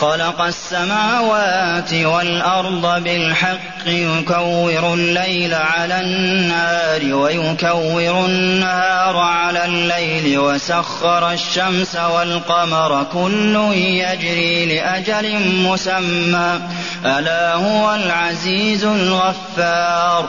خلق السماوات والأرض بالحق يكور الليل على النار ويكور النهار على الليل وسخر الشمس والقمر كل يجري لأجل مسمى. ألا هو العزيز الغفار.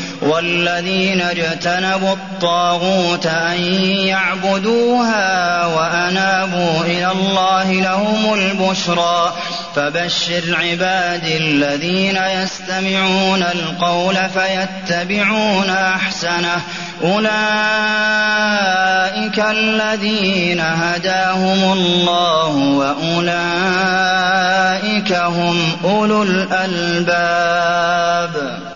والذين اجتنبوا الطاغوت أن يعبدوها وأنابوا إلى الله لهم البشرى. فبشر عبادي الذين يستمعون القول فيتبعون أحسنه. أولئك الذين هداهم الله وأولئك هم أولو الألباب.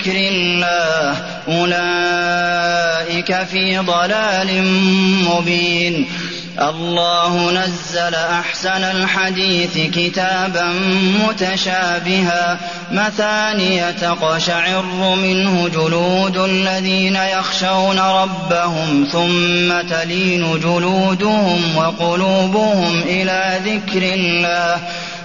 ذكر الله أولئك في ضلال مبين. الله نزل أحسن الحديث كتابا متشابها. مثانية تقشعر منه جلود الذين يخشون ربهم ثم تلين جلودهم وقلوبهم إلى ذكر الله.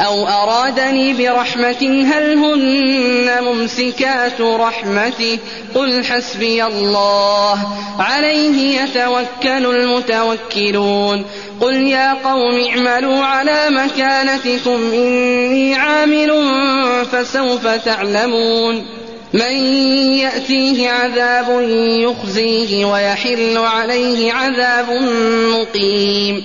أو أرادني برحمة هل هن ممسكات رحمته قل حسبي الله. عليه يتوكل المتوكلون. قل يا قوم اعملوا على مكانتكم إني عامل فسوف تعلمون. من يأتيه عذاب يخزيه ويحل عليه عذاب مقيم.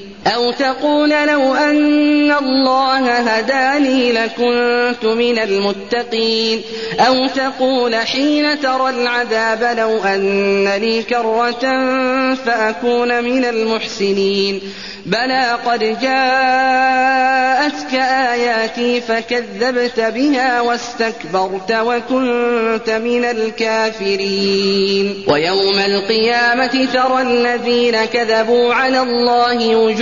أو تقول لو أن الله هداني لكنت من المتقين. أو تقول حين ترى العذاب لو أن لي كرة فأكون من المحسنين. بلى قد جاءتك آياتي فكذبت بها واستكبرت وكنت من الكافرين. ويوم القيامة ترى الذين كذبوا على الله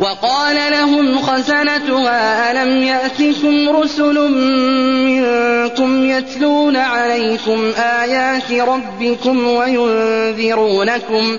وقال لهم خزنتها ألم يأتكم رسل منكم يتلون عليكم آيات ربكم وينذرونكم؟